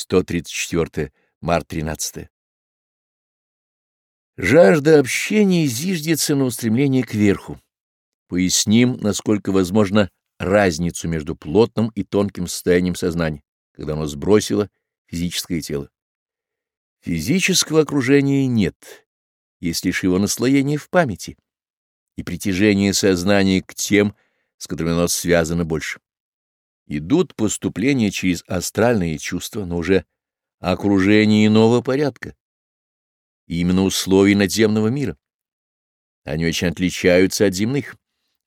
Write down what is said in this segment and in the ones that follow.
134 март 13. Жажда общения зиждется на устремлении кверху. Поясним, насколько возможно, разницу между плотным и тонким состоянием сознания, когда оно сбросило физическое тело. Физического окружения нет, есть лишь его наслоение в памяти и притяжение сознания к тем, с которыми оно связано больше идут поступления через астральные чувства, но уже окружение иного порядка, именно условий надземного мира. Они очень отличаются от земных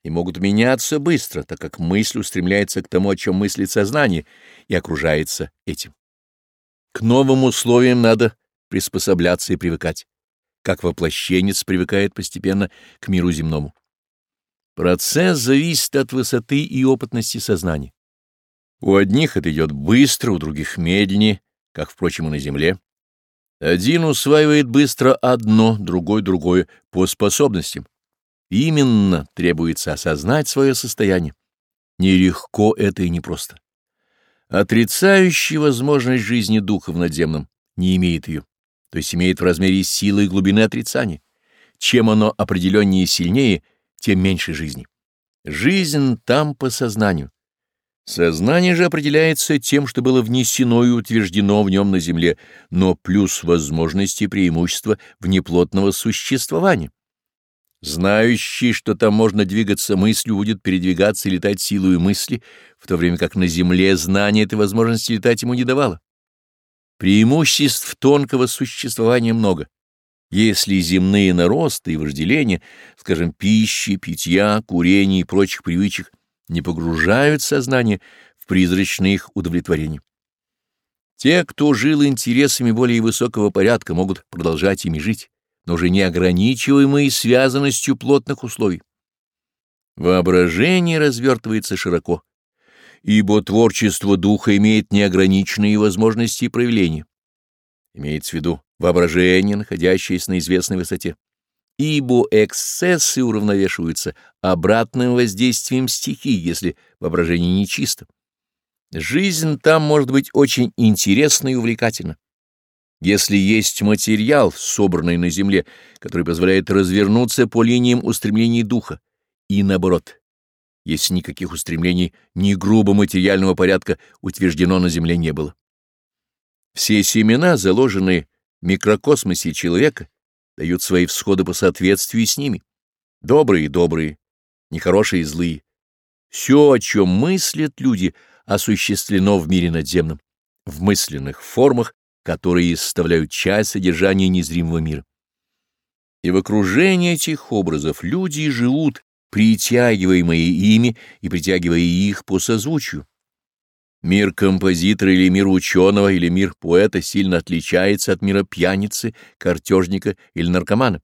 и могут меняться быстро, так как мысль устремляется к тому, о чем мыслит сознание, и окружается этим. К новым условиям надо приспосабляться и привыкать, как воплощенец привыкает постепенно к миру земному. Процесс зависит от высоты и опытности сознания. У одних это идет быстро, у других медленнее, как, впрочем, и на земле. Один усваивает быстро одно, другой — другое, по способностям. Именно требуется осознать свое состояние. Нелегко это и непросто. Отрицающий возможность жизни духа в надземном не имеет ее, то есть имеет в размере силы и глубины отрицания. Чем оно определеннее и сильнее, тем меньше жизни. Жизнь там по сознанию Сознание же определяется тем, что было внесено и утверждено в нем на Земле, но плюс возможности преимущества внеплотного существования. Знающий, что там можно двигаться мыслью, будет передвигаться и летать силой мысли, в то время как на Земле знание этой возможности летать ему не давало. Преимуществ тонкого существования много. Если земные наросты и вожделения, скажем, пищи, питья, курения и прочих привычек – не погружают сознание в призрачные их удовлетворения. Те, кто жил интересами более высокого порядка, могут продолжать ими жить, но уже не ограничиваемые связанностью плотных условий. Воображение развертывается широко, ибо творчество духа имеет неограниченные возможности проявления. Имеется в виду воображение, находящееся на известной высоте ибо эксцессы уравновешиваются обратным воздействием стихий, если воображение нечисто. Жизнь там может быть очень интересна и увлекательна. Если есть материал, собранный на земле, который позволяет развернуться по линиям устремлений духа, и наоборот, если никаких устремлений ни грубо материального порядка утверждено на земле не было. Все семена, заложенные в микрокосмосе человека, дают свои всходы по соответствию с ними. Добрые — добрые, нехорошие — злые. Все, о чем мыслят люди, осуществлено в мире надземном, в мысленных формах, которые составляют часть содержания незримого мира. И в окружении этих образов люди живут, притягиваемые ими и притягивая их по созвучию. Мир композитора или мир ученого или мир поэта сильно отличается от мира пьяницы, картежника или наркомана.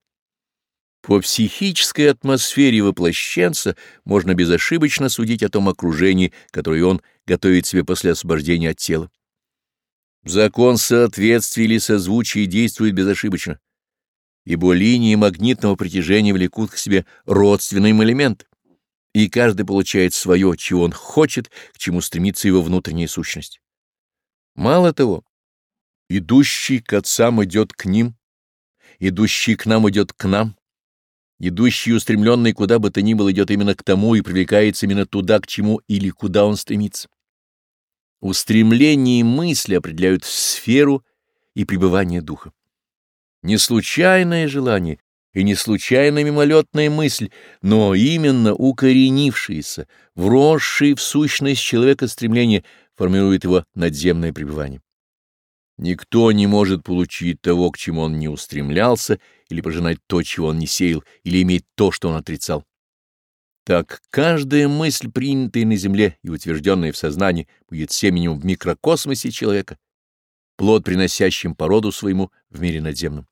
По психической атмосфере воплощенца можно безошибочно судить о том окружении, которое он готовит себе после освобождения от тела. Закон соответствия или созвучия действует безошибочно, ибо линии магнитного притяжения влекут к себе родственные элементы и каждый получает свое, чего он хочет, к чему стремится его внутренняя сущность. Мало того, идущий к отцам идет к ним, идущий к нам идет к нам, идущий устремленный куда бы то ни было идет именно к тому и привлекается именно туда, к чему или куда он стремится. Устремление и мысли определяют сферу и пребывание духа. Неслучайное желание и не случайно мимолетная мысль, но именно укоренившиеся, вросшие в сущность человека стремление формирует его надземное пребывание. Никто не может получить того, к чему он не устремлялся, или пожинать то, чего он не сеял, или иметь то, что он отрицал. Так каждая мысль, принятая на земле и утвержденная в сознании, будет семенем в микрокосмосе человека, плод, приносящим породу своему в мире надземном.